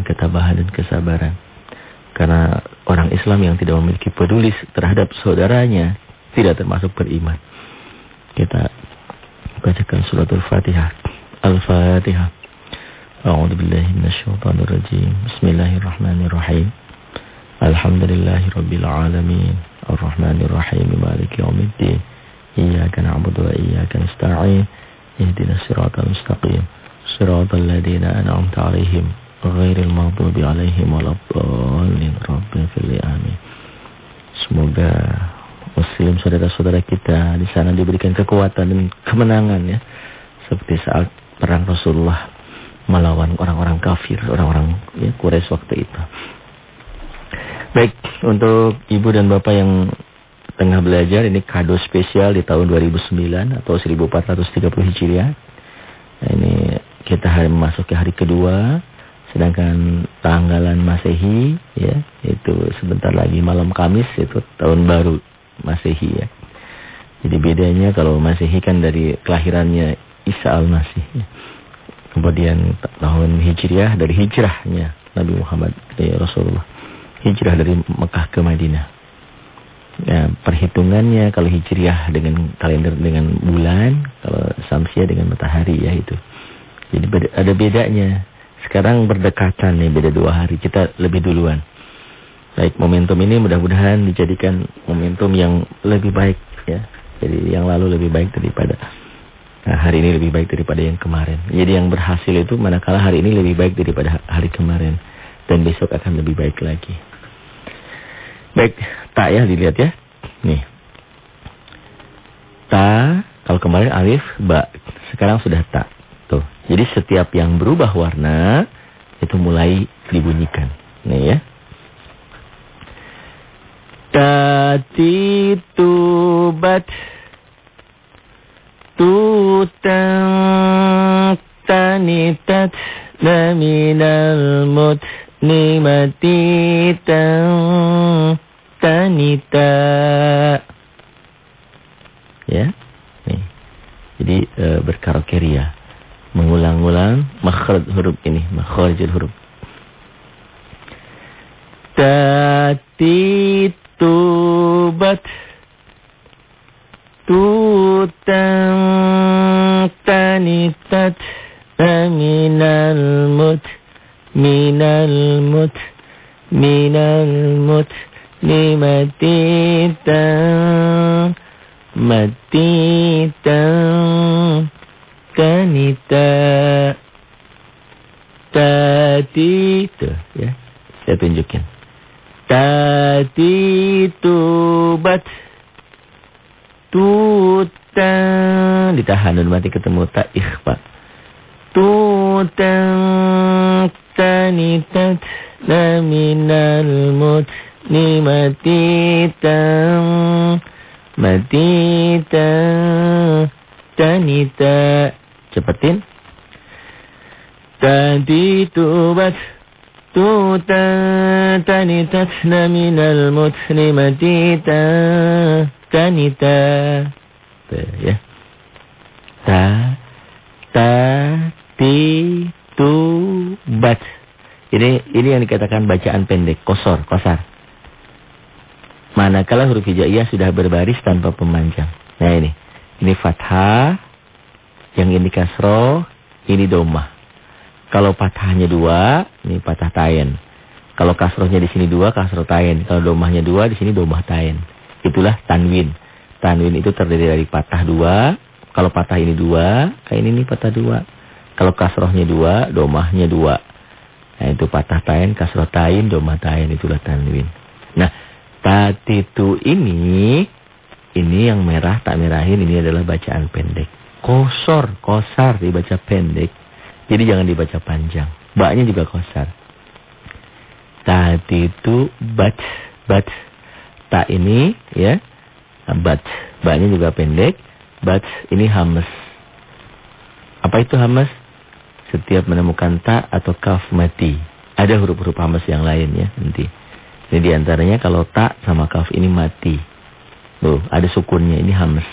dengan ketabahan dan kesabaran. Karena orang Islam yang tidak memiliki peduli terhadap saudaranya tidak termasuk beriman. Kita bacakan suratul Fatihah. Al-Fatihah. A'udzu billahi minasyaitonir rajim. Bismillahirrahmanirrahim. Alhamdulillahirabbil alamin. Arrahmanir rahim. Maliki yaumiddin. Iyyaka na'budu wa iyyaka nasta'in. Ihdinas siratal mustaqim. Siratal ladzina an'amta 'alaihim ghairil maghdubi 'alaihim waladdallin. Rabbil fil amin. Semoga muslim saudara-saudara kita di sana diberikan kekuatan dan kemenangan ya. Seperti saat perang Rasulullah melawan orang-orang kafir, orang-orang ya, Quraisy waktu itu. Baik, untuk ibu dan bapak yang tengah belajar ini kado spesial di tahun 2009 atau 1430 Hijriah. Nah, ini kita hari memasuki hari kedua, sedangkan tanggalan Masehi ya, itu sebentar lagi malam Kamis itu tahun baru Masehi ya. Jadi bedanya kalau Masehi kan dari kelahirannya Isa al-Masih. Ya. Kemudian tahun Hijriah dari hijrahnya Nabi Muhammad ya Rasulullah. Hijrah dari Mekah ke Madinah. Ya, perhitungannya kalau Hijriah dengan kalender dengan bulan, kalau Samsiah dengan matahari ya itu. Jadi ada bedanya. Sekarang berdekatan nih beda dua hari. Kita lebih duluan. Baik momentum ini mudah-mudahan dijadikan momentum yang lebih baik ya. Jadi yang lalu lebih baik daripada nah, hari ini lebih baik daripada yang kemarin. Jadi yang berhasil itu manakala hari ini lebih baik daripada hari kemarin dan besok akan lebih baik lagi. Baik, tak ya dilihat ya. Nih. Ta, kalau kemarin alif, ba. Sekarang sudah tak. Jadi setiap yang berubah warna itu mulai dibunyikan. Nih ya. Tati tubat tutang tanitat laminal mut nimatitan tanita ya nih jadi e, berkarokeria mengulang-ulang makhraj huruf ini makharijul huruf. Tati tubat tutang tanitat aminal mut minal mut minal mut limatita matita tati tuh ya. Saya tunjukin. Tati tubat tutang ditahan dan mati ketemu tak ikhfa. Tutang tanitat laminal mut. Ni matitang matitang tanita cepetin tuta tanitat minal mutni matita tanita ya ta ta ti tu bat ini ini yang dikatakan bacaan pendek kosor kosar Manakala huruf hijaiyah sudah berbaris tanpa pemanjang. Nah ini. Ini fathah. Yang ini kasroh. Ini domah. Kalau fathahnya dua. Ini patah tayen. Kalau kasrohnya di sini dua. Kasroh tayen. Kalau domahnya dua. Di sini domah tayen. Itulah tanwin. Tanwin itu terdiri dari patah dua. Kalau patah ini dua. Kayak ini nih patah dua. Kalau kasrohnya dua. Domahnya dua. Nah itu patah tayen. Kasroh tayen. Domah tayen. Itulah tanwin. Nah Tatitu ini, ini yang merah tak merahin ini adalah bacaan pendek. Kosor, kosar dibaca pendek. Jadi jangan dibaca panjang. Baknya juga kosar. Tatitu bat, bat. Tak ini ya, bat. Baknya juga pendek. Bat ini hamas. Apa itu hamas? Setiap menemukan tak atau kaf mati. Ada huruf-huruf hamas yang lain ya nanti. Ini di antaranya kalau tak sama kaf ini mati. Tuh, ada sukunnya, ini hamas.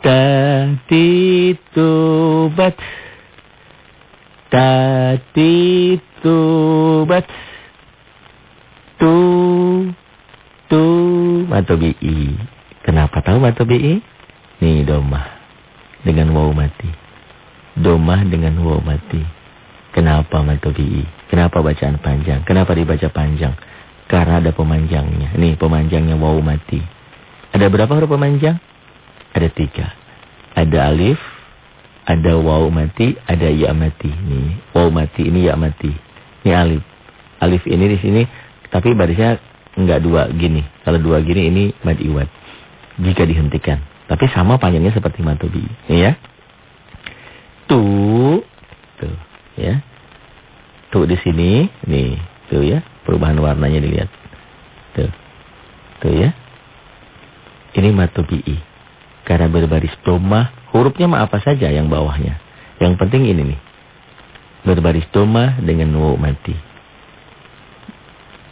Tati tubat. Tati tubat. Tu. Tu. Matobi'i. Kenapa tahu matobi'i? Nih domah. Dengan waw mati. Domah dengan waw mati. Kenapa matobi'i? Kenapa bacaan panjang? Kenapa dibaca panjang? Karena ada pemanjangnya. Nih pemanjangnya waw mati. Ada berapa huruf pemanjang? Ada tiga. Ada alif, ada waw mati, ada ya mati. Nih, waw mati ini ya mati. Ini alif. Alif ini di sini tapi barisnya enggak dua gini. Kalau dua gini ini mad iwat. Jika dihentikan. Tapi sama panjangnya seperti matobi. Nih ya. Tu tuh ya. Tu di sini, nih, tuh ya. Perubahan warnanya dilihat. Tuh. Tuh ya. Ini matobi'i. Karena berbaris domah, hurufnya mah apa saja yang bawahnya. Yang penting ini nih. Berbaris domah dengan waw mati.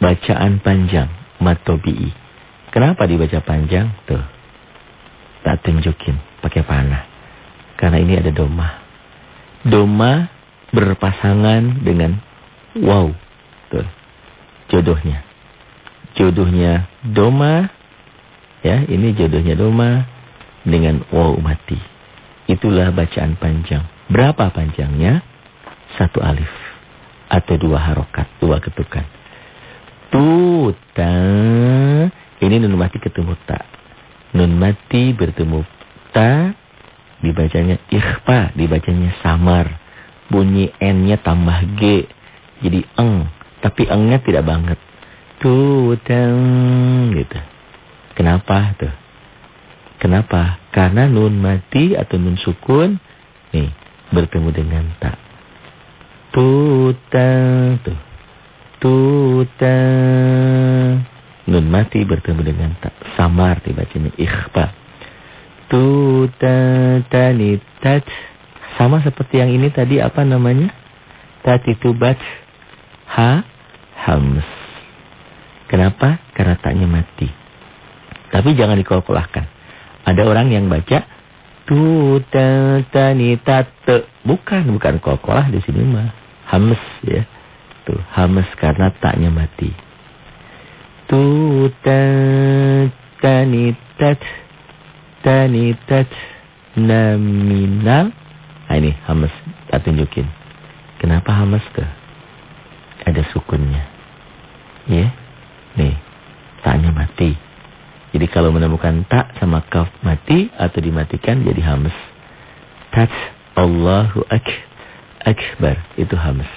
Bacaan panjang, matobi'i. Kenapa dibaca panjang? Tuh. Tak tunjukin pakai panah. Karena ini ada domah. Domah berpasangan dengan waw. Tuh. Jodohnya. Jodohnya doma. Ya, ini jodohnya doma dengan waw mati. Itulah bacaan panjang. Berapa panjangnya? Satu alif. Atau dua harokat, dua ketukan. Tuta. Ini nun mati ketemu ta. Nun mati bertemu ta. Dibacanya ikhfa, dibacanya samar. Bunyi N-nya tambah G. Jadi eng. Tapi engnya tidak banget. Tuta. Gitu. Kenapa tuh? Kenapa? Karena nun mati atau nun sukun nih bertemu dengan tak. Tuta tuh. Tuta. Nun mati bertemu dengan tak. Samar dibacanya ikhfa. Tuta tanitat. Sama seperti yang ini tadi apa namanya? Tatitubat. Ha. Hams. Kenapa? Karena taknya mati. Tapi jangan dikolkolahkan. Ada orang yang baca tu ta ta ni ta te. Bukan, bukan kokolah di sini mah. Hames ya. Tuh, hames karena taknya mati. Tu ta ta ni tat ta ni tat naminal. Nah ini hames, tak tunjukin. Kenapa hames tuh? Ada sukunnya. Ya. Nih, taknya mati. Jadi kalau menemukan tak sama kaf mati atau dimatikan jadi hamas. Tat Allahu ak akbar itu hamas.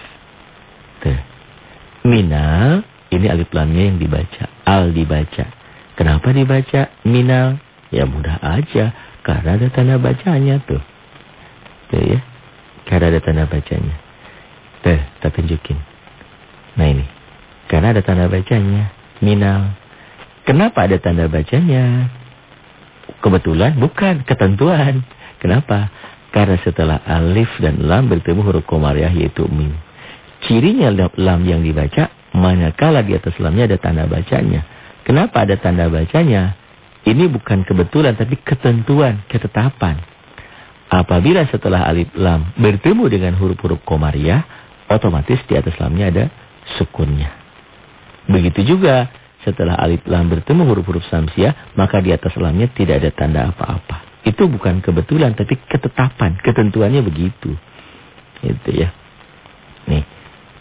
Tuh. Minal ini alif lamnya yang dibaca, al dibaca. Kenapa dibaca minal? Ya mudah aja karena ada tanda bacanya tuh. Tuh ya. Karena ada tanda bacanya. Tuh, tak tunjukin. Nah ini. Karena ada tanda bacanya. Minal. Kenapa ada tanda bacanya? Kebetulan bukan ketentuan. Kenapa? Karena setelah alif dan lam bertemu huruf komariah yaitu mim. Cirinya lam yang dibaca manakala di atas lamnya ada tanda bacanya. Kenapa ada tanda bacanya? Ini bukan kebetulan tapi ketentuan, ketetapan. Apabila setelah alif lam bertemu dengan huruf-huruf komariah, otomatis di atas lamnya ada sukunnya. Begitu juga setelah alif lam bertemu huruf-huruf samsiah, maka di atas lamnya tidak ada tanda apa-apa. Itu bukan kebetulan, tapi ketetapan, ketentuannya begitu. Itu ya. Nih,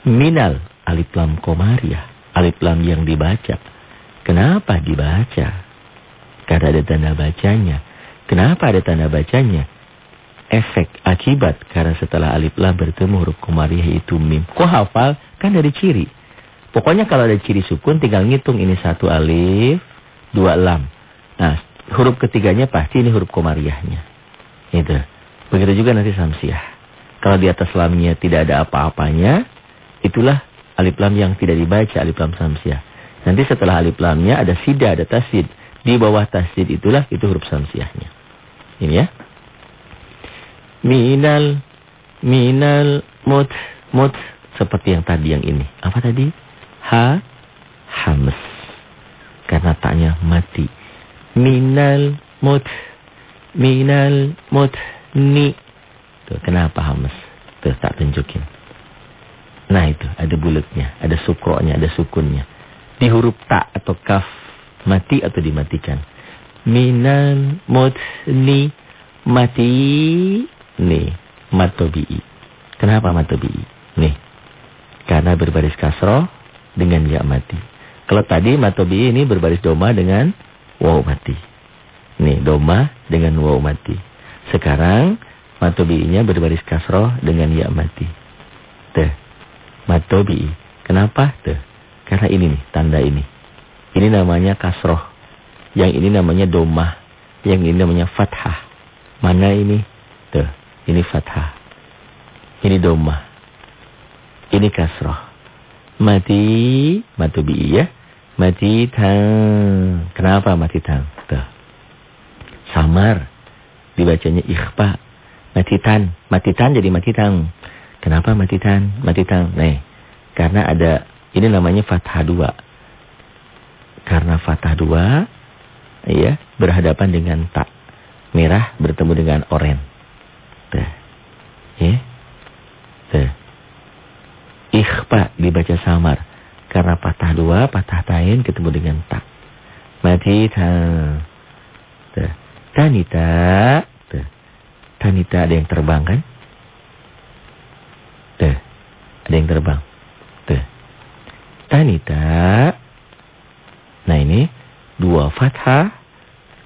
minal alif lam komariah, alif lam yang dibaca. Kenapa dibaca? Karena ada tanda bacanya. Kenapa ada tanda bacanya? Efek, akibat, karena setelah alif lam bertemu huruf komariah itu mim. Kok hafal? Kan dari ciri. Pokoknya kalau ada ciri sukun tinggal ngitung ini satu alif, dua lam. Nah, huruf ketiganya pasti ini huruf komariahnya. Itu. Begitu juga nanti samsiah. Kalau di atas lamnya tidak ada apa-apanya, itulah alif lam yang tidak dibaca alif lam samsiah. Nanti setelah alif lamnya ada sida, ada tasid. Di bawah tasid itulah itu huruf samsiahnya. Ini ya. Minal, minal, mut, mut. Seperti yang tadi yang ini. Apa tadi? Ha? Hames karena taknya mati. Minal mut. Minal mut. Ni. Tuh kenapa hames tuh tak tunjukin. Nah itu, ada bulatnya, ada sukronya, ada sukunnya. Di huruf ta atau kaf, mati atau dimatikan. Minan mutni mati. Nih matobi'i. Kenapa matobi'i? Nih, karena berbaris kasroh dengan ya mati. Kalau tadi matobi'i ini berbaris doma dengan waw mati. Nih, doma dengan waw mati. Sekarang matobi'inya berbaris kasroh dengan ya mati. Tuh, matobi'i. Kenapa? Tuh, karena ini nih, tanda ini. Ini namanya kasroh. Yang ini namanya domah. Yang ini namanya fathah. Mana ini? Tuh, ini fathah. Ini domah. Ini kasroh. Mati, matobi'i ya. Mati tang. Kenapa mati tang? Tuh. Samar. Dibacanya ikhfa. Matitan. Matitan jadi matitan. Kenapa matitan? Matitan. Nih. Karena ada. Ini namanya fathah dua. Karena fathah dua. Ya. Berhadapan dengan tak. Merah bertemu dengan oren. Tuh. Ya. Tuh. Ikhfa dibaca samar. Karena patah dua, patah tain ketemu dengan tak. Matita. Tuh. Tanita. Tanita ada yang terbang kan? Tuh. Ada yang terbang. Tuh. Tanita. Nah ini. Dua fathah.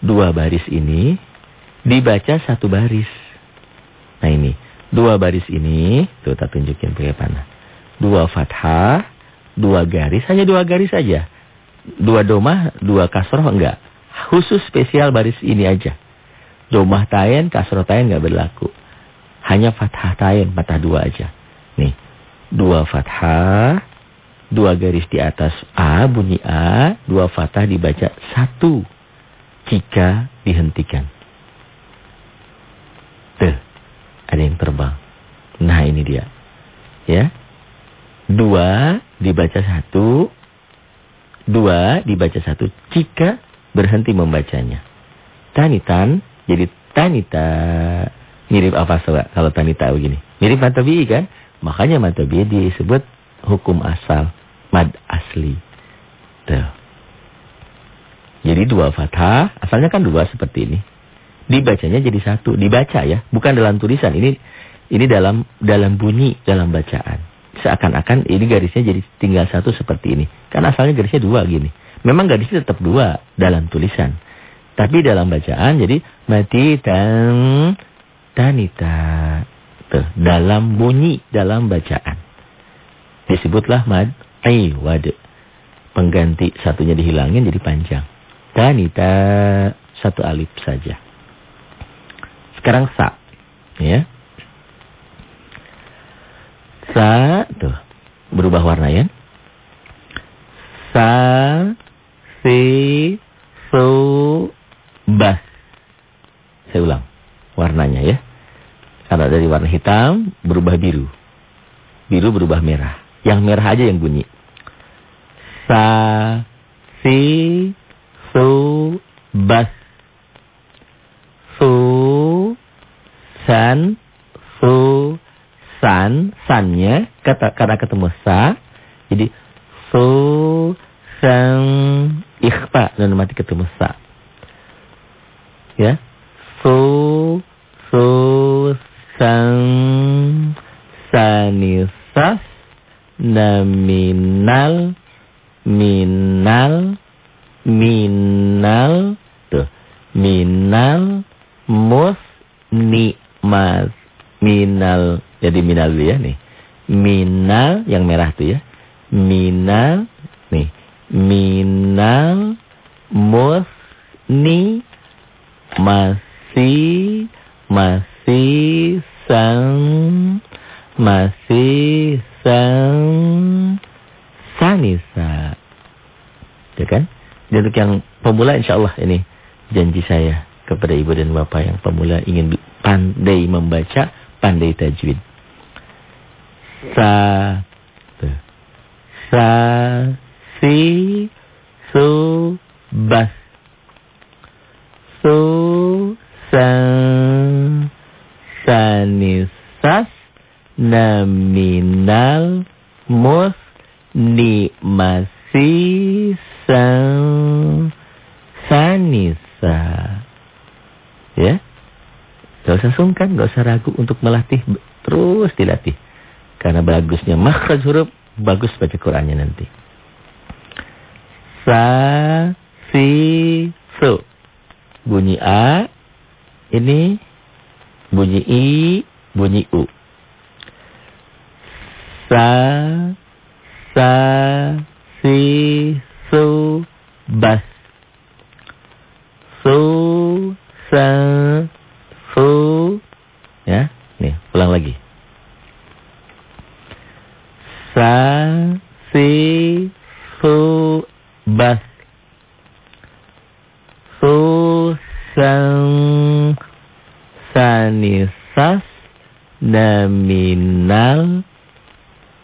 Dua baris ini. Dibaca satu baris. Nah ini. Dua baris ini. Tuh tak tunjukin pakai panah. Dua fathah. Dua garis. Hanya dua garis saja. Dua domah. Dua kasroh enggak. Khusus spesial baris ini aja. Domah tayen, kasroh tayen nggak berlaku. Hanya fathah tayen, fathah dua aja. Nih, dua fathah, dua garis di atas A, bunyi A, dua fathah dibaca satu jika dihentikan. Tuh, ada yang terbang. Nah ini dia. Ya, dua dibaca satu, dua dibaca satu jika berhenti membacanya. Tanitan jadi tanita. Mirip apa sobat kalau tanita begini? Mirip matabi kan? Makanya matabi disebut hukum asal. Mad asli. Tuh. Jadi dua fathah. Asalnya kan dua seperti ini. Dibacanya jadi satu. Dibaca ya. Bukan dalam tulisan. Ini ini dalam dalam bunyi, dalam bacaan. Seakan-akan ini garisnya jadi tinggal satu seperti ini. Kan asalnya garisnya dua gini. Memang garisnya tetap dua dalam tulisan. Tapi dalam bacaan jadi mati dan tanita. Tuh, dalam bunyi, dalam bacaan. Disebutlah mad wad. Pengganti satunya dihilangin jadi panjang. Tanita satu alif saja. Sekarang sa. Ya. Sa tuh berubah warna ya. Sa si su bas. Saya ulang warnanya ya. Karena dari warna hitam berubah biru. Biru berubah merah. Yang merah aja yang bunyi. Sa, si, su, bas. Su, san, su. Sannya kata, karena ketemu sa. Jadi su, san, ikhfa. Dan mati ketemu sa ya su su sang sanisas naminal minal minal tuh minal mus nikmat minal jadi minal ya nih minal yang merah tuh ya. Minal nih. Minal mus ni masih masih sang masih sang sanisa. Ya kan? Dan untuk yang pemula insya Allah ini janji saya kepada ibu dan bapak yang pemula ingin pandai membaca pandai tajwid sa sa si su bas su san sanisas naminal mus ni masih sang sanisa. Ya. Gak usah sungkan, gak usah ragu untuk melatih. Terus dilatih. Karena bagusnya makhraj huruf, bagus baca Qur'annya nanti. Sa, si, su. Bunyi A, ini bunyi I, bunyi U. Sa, sa, si, su, bas. Su, sa, su. Ya, nih, ulang lagi. Sa, si, su, bas. Su, sang, sanisas, naminal,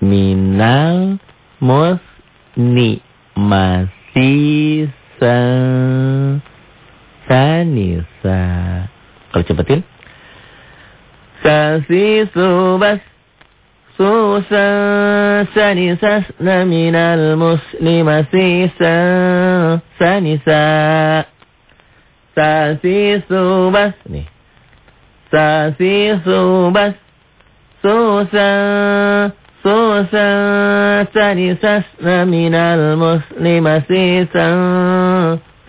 minal, musni, masih, sanisa. Kalau cepetin. Sasi subas susa sanisas naminal muslimasi sanisa. Sasi subas nih. Sasi subas susa susa sanisas naminal muslimasi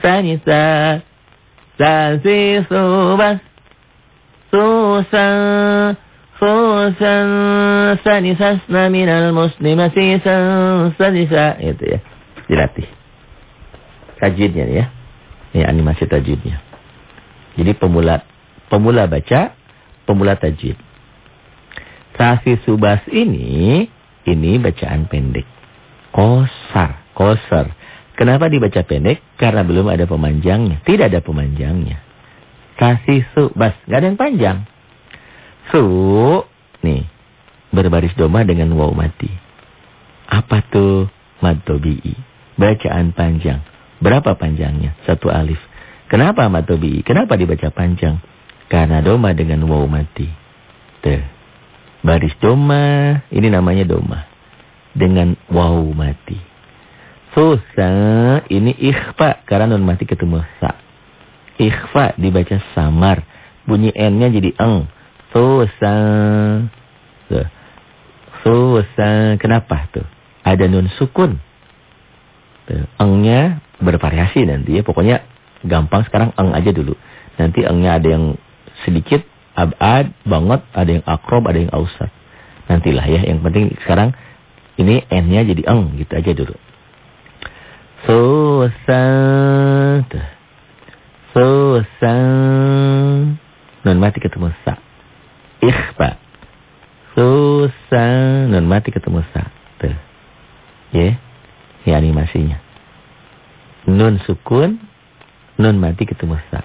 sanisa. Sasi subas Susan Susan Sanisasna minal muslimati Sanisa Itu ya. Dilatih. Tajwidnya ya. Ini animasi tajwidnya. Jadi pemula Pemula baca Pemula tajwid. Sasi subas ini Ini bacaan pendek. Kosar Kosar. Kenapa dibaca pendek? Karena belum ada pemanjangnya. Tidak ada pemanjangnya. Kasih su, bas. Gak ada yang panjang. Su, nih. Berbaris doma dengan waw mati. Apa tuh? Mad tobi'i. Bacaan panjang. Berapa panjangnya? Satu alif. Kenapa mad tobi'i? Kenapa dibaca panjang? Karena doma dengan waw mati. Tuh. Baris doma, ini namanya doma. Dengan waw mati. Susah, ini ikhfa. Karena non mati ketemu sa' ikhfa dibaca samar. Bunyi N-nya jadi eng. Susa. Susa. Kenapa tuh? Ada nun sukun. Engnya bervariasi nanti ya. Pokoknya gampang sekarang eng aja dulu. Nanti engnya ada yang sedikit, abad, banget, ada yang akrob, ada yang ausat. Nantilah ya. Yang penting sekarang ini N-nya jadi eng gitu aja dulu. Susa. Tuh. Susan. Nun mati ketemu sa. Ikhfa. Susan. Nun mati ketemu sa. Tuh. Ya. Ini animasinya. Nun sukun. Nun mati ketemu sa.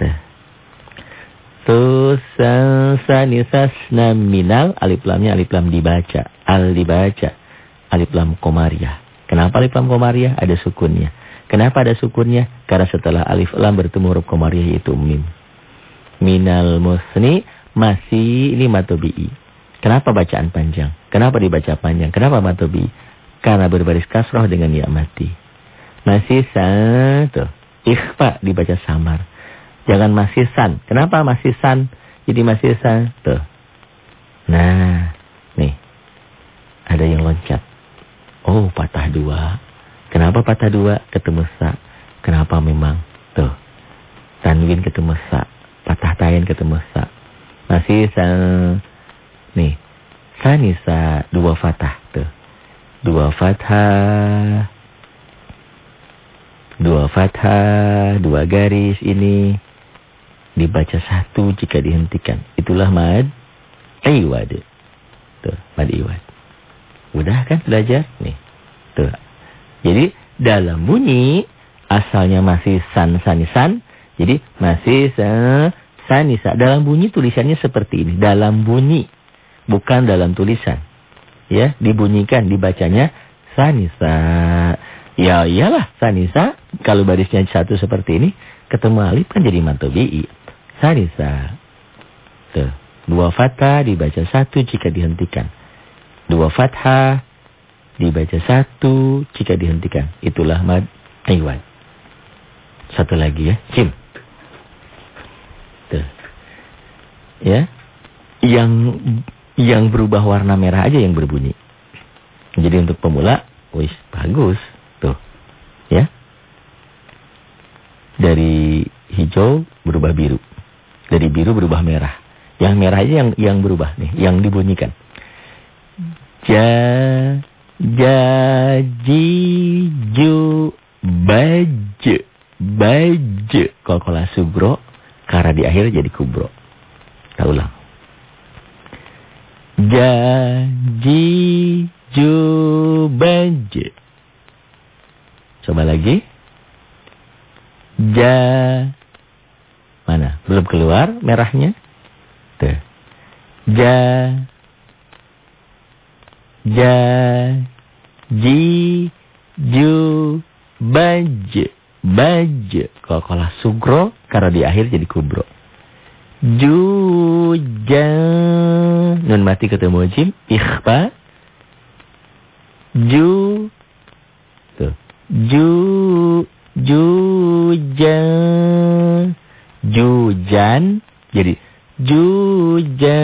Tuh. Susan sanisasna minal. Alif lamnya alif lam dibaca. Al dibaca. Alif lam komariah. Kenapa alif lam komariah? Ada sukunnya. Kenapa ada sukunnya? Karena setelah alif lam bertemu huruf komariah yaitu mim. Minal musni masih ini matobi'i. Kenapa bacaan panjang? Kenapa dibaca panjang? Kenapa matobi'i? Karena berbaris kasroh dengan ya mati. Masih satu. Ikhfa dibaca samar. Jangan masih san. Kenapa masih san? Jadi masih san. Tuh. Nah, nih. Ada yang loncat. Oh, patah dua. Kenapa patah dua ketemu sa? Kenapa memang? Tuh. Tanwin ketemu sa. Patah tayin ketemu sa. Sa. Nih. Sanisa dua fatah. Tuh. Dua fathah. Dua fathah. Dua garis ini. Dibaca satu jika dihentikan. Itulah mad. Iwad. Tuh. Mad iwad. Udah kan belajar? Nih. Tuh. Jadi dalam bunyi asalnya masih san sanisan. Jadi masih san sanisa. Dalam bunyi tulisannya seperti ini. Dalam bunyi. Bukan dalam tulisan. Ya, dibunyikan, dibacanya sanisa. Ya iyalah sanisa. Kalau barisnya satu seperti ini. Ketemu alif kan jadi mantobi'i. Sanisa. Tuh. Dua fathah dibaca satu jika dihentikan. Dua fathah dibaca satu jika dihentikan. Itulah mad iwad. Satu lagi ya, Jim. Tuh. Ya. Yang yang berubah warna merah aja yang berbunyi. Jadi untuk pemula, wis bagus. Tuh. Ya. Dari hijau berubah biru. Dari biru berubah merah. Yang merah aja yang yang berubah nih, yang dibunyikan. Ja ja ji ju baj baj kalau subro karena di akhir jadi kubro. Kita ulang. Jaji jubaj. Coba lagi. Ja. Mana? Belum keluar merahnya. Tuh. Ja. Ja. Ji. Ju. Baj. Baj. Kalau kalah sugro, karena di akhir jadi kubro. Juja. Nun mati ketemu jim. Ikhfa. Ju. Tuh. Ju. Juja. Jujan. Jadi. Juja.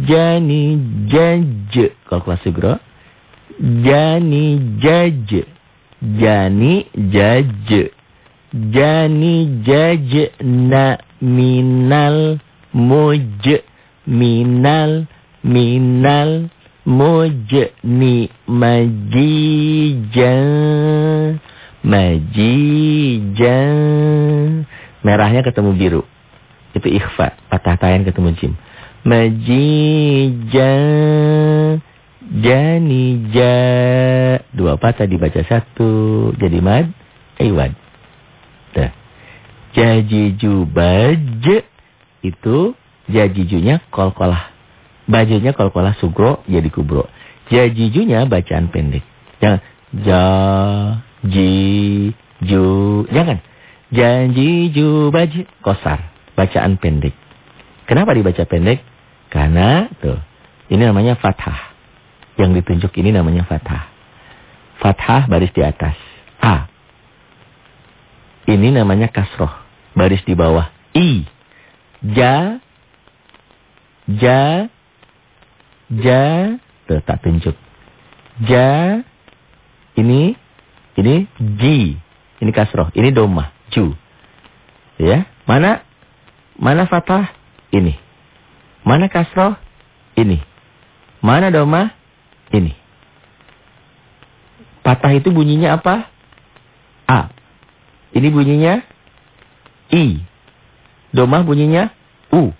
Jani jaj. Kalau kelas sugro. Jani jaj. Jani jaj. Jani jaj na minal muj minal minal muj ni majijan. Majijan merahnya ketemu biru. Itu ikhfa patah tayan ketemu jim. Majijan. Jani ja dua patah dibaca satu. Jadi mad iwad. Jajiju baj itu jajijunya kolkolah. Bajunya kolkolah sugro jadi kubro. Jajijunya bacaan pendek. Jangan ja ji ju jangan. Jajiju baj kosar. Bacaan pendek. Kenapa dibaca pendek? Karena tuh ini namanya fathah. Yang ditunjuk ini namanya fathah. Fathah baris di atas. A. Ini namanya kasroh. Baris di bawah. I. Ja. Ja. Ja. Tuh, tak tunjuk. Ja. Ini. Ini. Ji. Ini kasroh. Ini domah. Ju. Ya. Mana? Mana fathah? Ini. Mana kasroh? Ini. Mana domah? Ini. Patah itu bunyinya apa? A. Ini bunyinya I. Domah bunyinya U.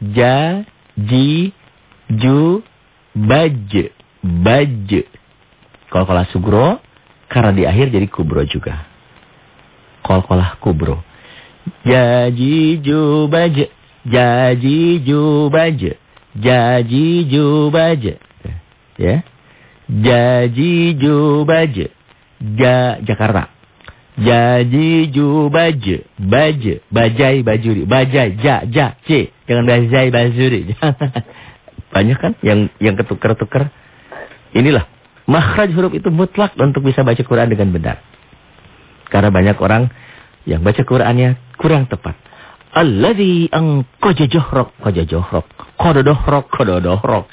Ja, ji, ju, baj. Baj. Kalau kolah sugro, karena di akhir jadi kubro juga. Kalau kolah kubro. Jaji ju baj. Jaji ju baj. Jaji ju baj. Ya. Jaji Jubaj. Ja Jakarta. Jaji Jubaj. Baj. Bajai bajuri. Bajai. Ja. Ja. C. Jangan bajai bajuri. Banyak kan yang yang ketukar-tukar. Inilah. Makhraj huruf itu mutlak untuk bisa baca Quran dengan benar. Karena banyak orang yang baca Qurannya kurang tepat. Alladhi angkoja johrok. Koja johrok. Kododohrok. Kododohrok.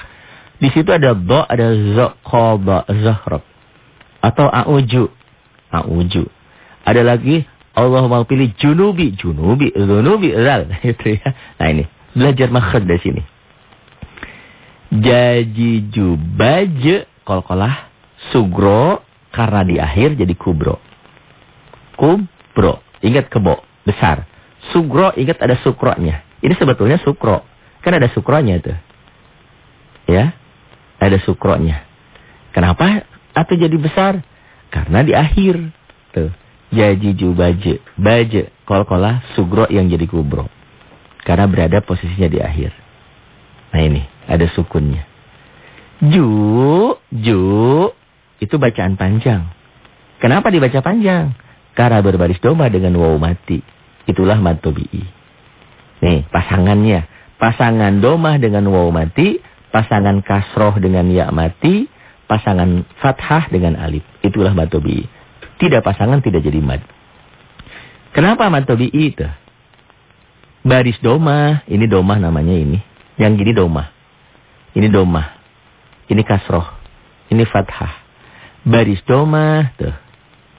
Di situ ada do, ada zo, koba, zahrab. Atau a'uju. A'uju. Ada lagi Allah mau pilih junubi, junubi, junubi, zal. Itu ya. Nah ini, belajar makhraj dari sini. Jaji jubaj, kol-kolah, sugro, karena di akhir jadi kubro. Kubro, ingat kebo, besar. Sugro, ingat ada sukronya. Ini sebetulnya sukro. Kan ada sukronya itu. Ya, ada sukronya. Kenapa atau jadi besar? Karena di akhir. Tuh. Jajiju baje. Baje. Kol-kolah sugro yang jadi kubro. Karena berada posisinya di akhir. Nah ini. Ada sukunnya. Ju. Ju. Itu bacaan panjang. Kenapa dibaca panjang? Karena berbaris doma dengan waw mati. Itulah matobi'i. Nih pasangannya. Pasangan domah dengan waw mati pasangan kasroh dengan ya mati, pasangan fathah dengan alif. Itulah mad tabi'i. Tidak pasangan tidak jadi mad. Kenapa mad tabi'i itu? Baris domah, ini domah namanya ini. Yang gini domah. Ini domah. Ini kasroh. Ini fathah. Baris domah, tuh.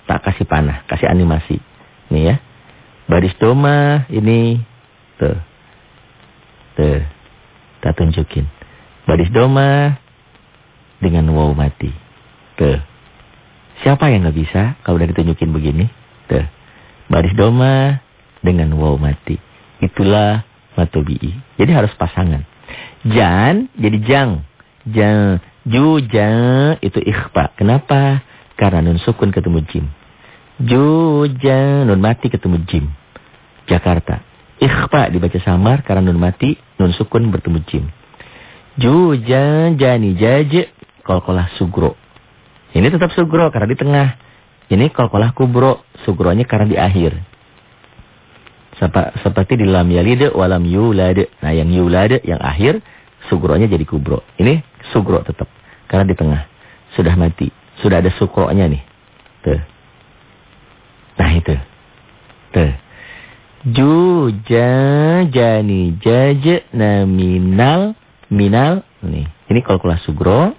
Tak kasih panah, kasih animasi. Nih ya. Baris domah, ini, tuh. Tuh. Tak tunjukin. Baris domah, dengan wow mati. Tuh. Siapa yang nggak bisa kalau udah ditunjukin begini? Tuh. Baris doma dengan wow mati. Itulah matobi'i. Jadi harus pasangan. Jan jadi jang. Jang. Ju jang itu ikhfa. Kenapa? Karena nun sukun ketemu jim. Ju jang nun mati ketemu jim. Jakarta. Ikhfa dibaca samar karena nun mati, nun sukun bertemu jim. Ju jang jani jaje kolkolah sugro. Ini tetap sugro karena di tengah. Ini kolkolah kubro, sugronya karena di akhir. Seperti di lam yalide walam yulade. Nah yang yulade yang akhir, sugronya jadi kubro. Ini sugro tetap. Karena di tengah. Sudah mati. Sudah ada sukronya nih. Tuh. Nah itu. Tuh. Juja jani jaje naminal minal. Nih. Ini kolkolah sugro.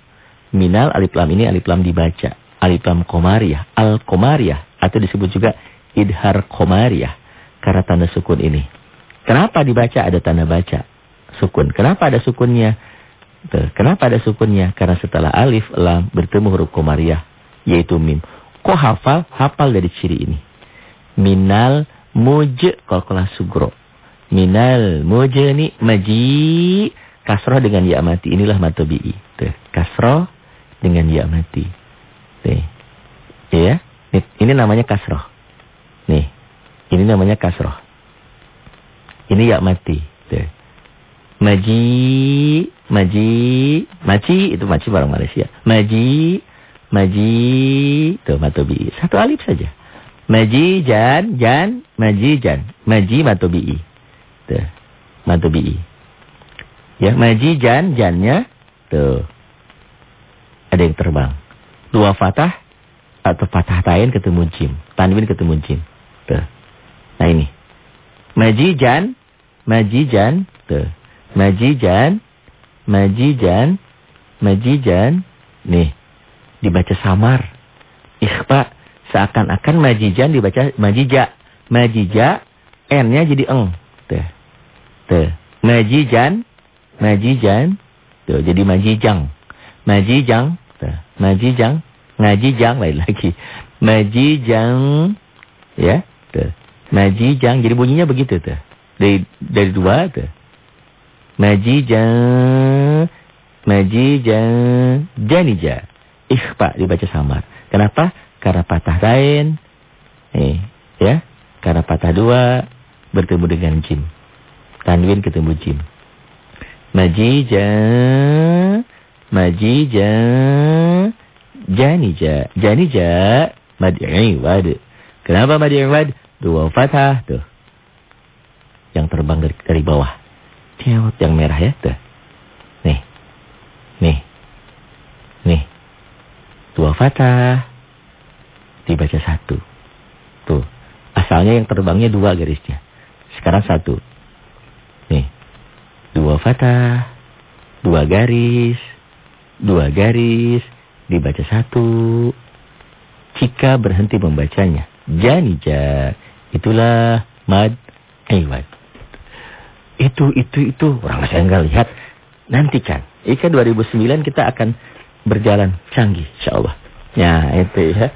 Minal alif lam ini alif lam dibaca. Alif lam komariah. Al komariah. Atau disebut juga idhar komariah. Karena tanda sukun ini. Kenapa dibaca ada tanda baca? Sukun. Kenapa ada sukunnya? Kenapa ada sukunnya? Karena setelah alif lam bertemu huruf komariah. Yaitu mim. Kok hafal? Hafal dari ciri ini. Minal muj kolkolah sugro. Minal muj ini maji. Kasroh dengan ya mati. Inilah matobi'i. Kasroh dengan ya mati. Nih. Ya. Ini namanya kasroh. Nih. Ini namanya kasroh. Ini ya mati. Tuh. Maji, maji, maji itu maji barang Malaysia. Maji, maji, tuh matobi. Satu alif saja. Maji jan, jan, maji jan. Maji matobi. Tuh. Matobi. Ya, maji jan, jannya tuh ada yang terbang. Dua fatah atau fatah tain ketemu jim. Tanwin ketemu jim. Tuh. Nah ini. Majijan. Majijan. Tuh. Majijan. Majijan. Majijan. Nih. Dibaca samar. Ikhfa. Seakan-akan majijan dibaca majija. Majija. N-nya jadi eng. Tuh. Tuh. Majijan. Majijan. Tuh. Jadi majijang. Majijang. Majijang, ngajijang lain lagi. Majijang, ya, tuh. Majijang, jadi bunyinya begitu tuh. Dari dari dua tuh. Majijang, majijang, janija. Ikhfa dibaca samar. Kenapa? Karena patah lain. Eh, ya. Karena patah dua bertemu dengan jim. Tanwin ketemu jim. Majijang Majija Janija. Janija. Mad'iwad Kenapa Mad'iwad? Dua fathah tuh. Yang terbang dari, dari bawah. Cewot yang merah ya tuh. Nih. Nih. Nih. Dua fathah. Dibaca satu. Tuh. Asalnya yang terbangnya dua garisnya. Sekarang satu. Nih. Dua fathah. Dua garis dua garis, dibaca satu. Jika berhenti membacanya, janija, itulah mad iwad. Itu, itu, itu, orang saya enggak lihat. Nantikan, Ika 2009 kita akan berjalan canggih, insyaAllah. Ya, itu ya.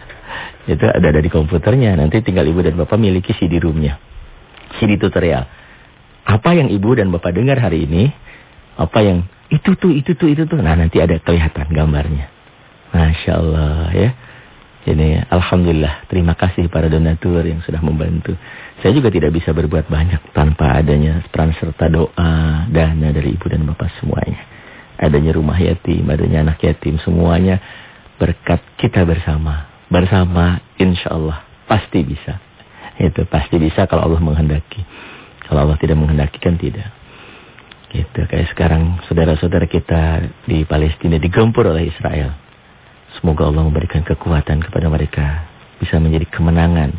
Itu ada ada di komputernya. Nanti tinggal ibu dan bapak miliki CD roomnya. CD tutorial. Apa yang ibu dan bapak dengar hari ini, apa yang itu tuh, itu tuh, itu tuh. Nah nanti ada kelihatan gambarnya. Masya Allah ya. Ini Alhamdulillah. Terima kasih para donatur yang sudah membantu. Saya juga tidak bisa berbuat banyak tanpa adanya peran serta doa, dana dari ibu dan bapak semuanya. Adanya rumah yatim, adanya anak yatim, semuanya berkat kita bersama. Bersama insya Allah pasti bisa. Itu pasti bisa kalau Allah menghendaki. Kalau Allah tidak menghendaki kan tidak. Gitu kayak sekarang saudara-saudara kita di Palestina digempur oleh Israel. Semoga Allah memberikan kekuatan kepada mereka. Bisa menjadi kemenangan.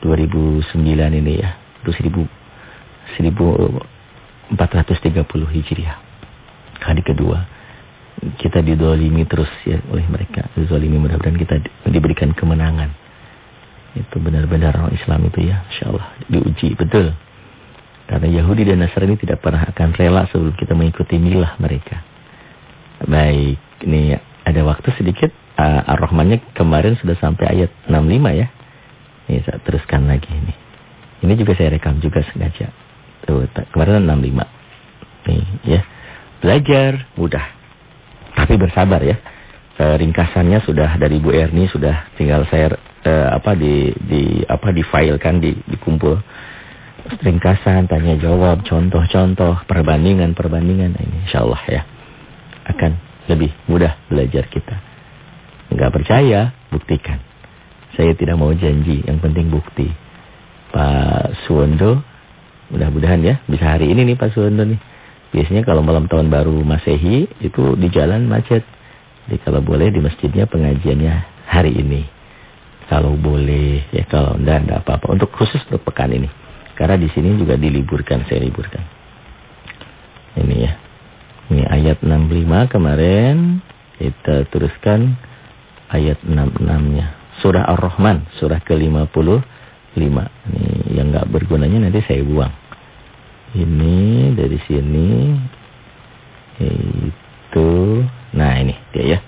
2009 ini ya. Itu 1430 Hijriah. Hari kedua. Kita didolimi terus ya oleh mereka. Didolimi mudah-mudahan kita diberikan kemenangan. Itu benar-benar orang Islam itu ya. Insya Allah diuji. Betul. Karena Yahudi dan Nasrani tidak pernah akan rela sebelum kita mengikuti milah mereka. Baik, ini ada waktu sedikit. Uh, Ar-Rahmannya kemarin sudah sampai ayat 65 ya. Ini saya teruskan lagi ini. Ini juga saya rekam juga sengaja. Tuh, kemarin 65. Nih ya. Belajar mudah. Tapi bersabar ya. Uh, ringkasannya sudah dari Bu Erni sudah tinggal saya uh, apa di di apa di file kan di dikumpul ringkasan, tanya jawab, contoh-contoh, perbandingan-perbandingan. Nah, ini insya Allah ya akan lebih mudah belajar kita. Enggak percaya, buktikan. Saya tidak mau janji, yang penting bukti. Pak Suwondo, mudah-mudahan ya, bisa hari ini nih Pak Suwondo nih. Biasanya kalau malam tahun baru Masehi, itu di jalan macet. Jadi kalau boleh di masjidnya pengajiannya hari ini. Kalau boleh, ya kalau enggak, enggak apa-apa. Untuk khusus untuk pekan ini. Karena di sini juga diliburkan, saya liburkan. Ini ya. Ini ayat 65 kemarin kita teruskan ayat 66-nya. Surah Ar-Rahman, surah ke-55. Ini yang enggak bergunanya nanti saya buang. Ini dari sini itu nah ini dia ya.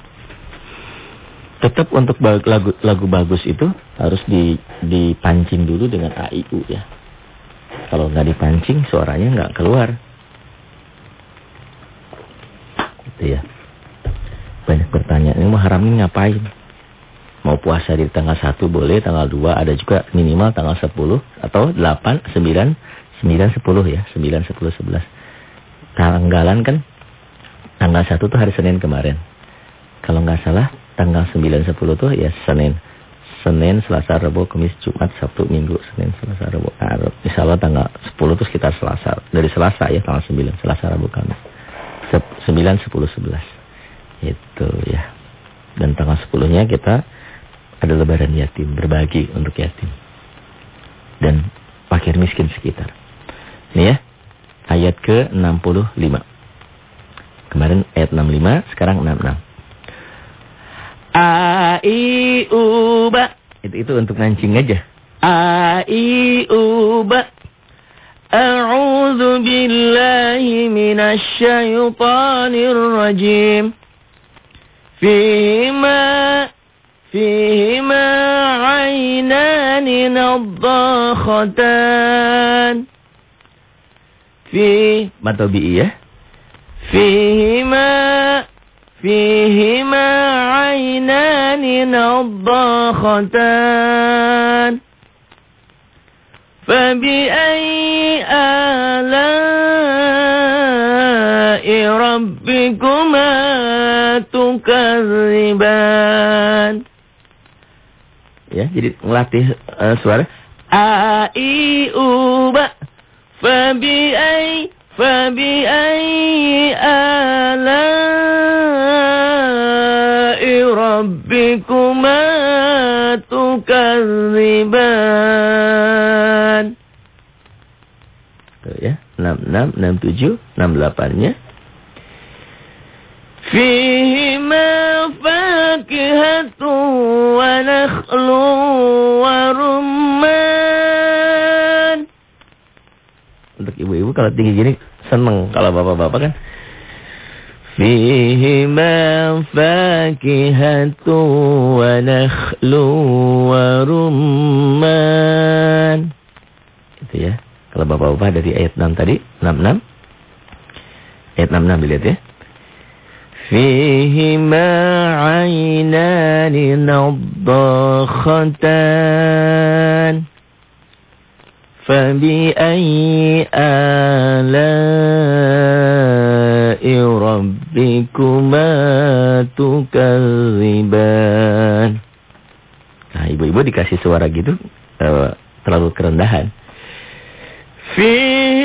Tetap untuk lagu lagu bagus itu harus dipancing dulu dengan AIU ya. Kalau nggak dipancing suaranya nggak keluar. Gitu ya. Banyak bertanya, ini mau haram ini ngapain? Mau puasa di tanggal 1 boleh, tanggal 2 ada juga minimal tanggal 10 atau 8, 9, 9, 10 ya. 9, 10, 11. Tanggalan kan tanggal 1 tuh hari Senin kemarin. Kalau nggak salah tanggal 9, 10 tuh ya Senin. Senin, Selasa, Rabu, Kamis, Jumat, Sabtu, Minggu, Senin, Selasa, Rabu. Nah, insya Allah tanggal 10 itu sekitar Selasa. Dari Selasa ya, tanggal 9. Selasa, Rabu, Kamis. 9, 10, 11. Itu ya. Dan tanggal 10-nya kita ada lebaran yatim. Berbagi untuk yatim. Dan fakir miskin sekitar. Ini ya. Ayat ke-65. Kemarin ayat 65, sekarang 66. A I U ba. Itu itu untuk mancing aja. A I U ba. A'udzu billahi minasy syaithanir rajim. Fima فيهما عينان نضاختان في ما تبي ya فيهما فيهما عينان نضاختان فبأي آلاء ربكما تكذبان ya jadi melatih uh, suara a i u ba fa bi ai ai ala rabbikuma tukadziban. Tuh ya, 66, 67, 68-nya. Fihima fakihatu wa nakhlu ibu-ibu kalau tinggi gini seneng. Kalau bapak-bapak kan فيهما فاكهة ونخل ورمان itu ya kalau bapak-bapak dari ayat 6 tadi 66 ayat 66 dilihat ya فيهما عينان نضاختان فبأي آلاء ربكما تكذبان Nah, ibu-ibu dikasih suara gitu uh, terlalu kerendahan. Fima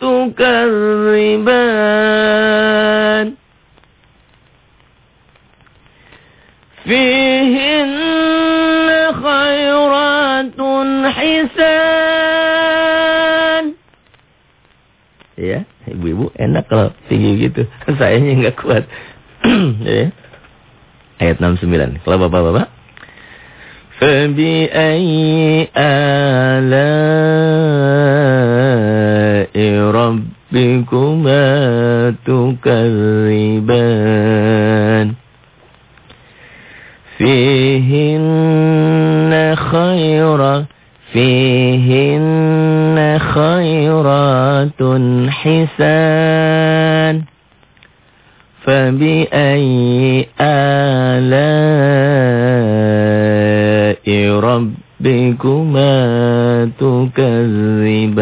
تكذبان فيهن خيرات حسان ya ibu-ibu enak kalau tinggi gitu sayanya nggak kuat ya ayat 69 kalau bapak-bapak فبأي آلاء ربكما تكذبان فيهن خيرا فيهن خيرات حسان فبأي آلاء ربكما تكذبان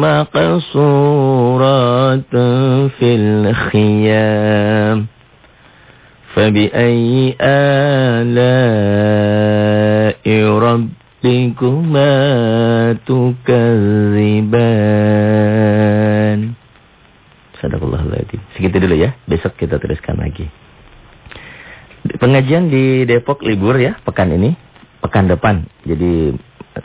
maqsurat fil khiyam Fabi'ayi ala'i rabbikuma tukaziban Sadaqallahuladzim Segitu dulu ya, besok kita teruskan lagi. Pengajian di Depok libur ya, pekan ini. Pekan depan, jadi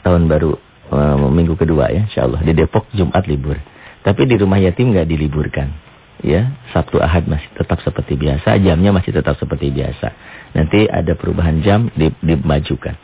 tahun baru uh, minggu kedua ya insyaallah di Depok Jumat libur. Tapi di rumah yatim nggak diliburkan. Ya, Sabtu Ahad masih tetap seperti biasa, jamnya masih tetap seperti biasa. Nanti ada perubahan jam dimajukan.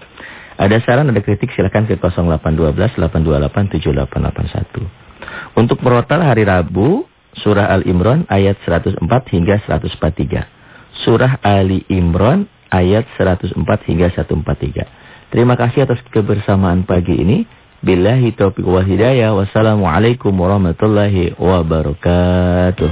Ada saran, ada kritik silakan ke 0812 828 7881. Untuk merotal hari Rabu, surah Al-Imran ayat 104 hingga 143. Surah Ali Imran ayat 104 hingga 143. Terima kasih atas kebersamaan pagi ini. Billahi taufiq wal hidayah. Wassalamualaikum warahmatullahi wabarakatuh.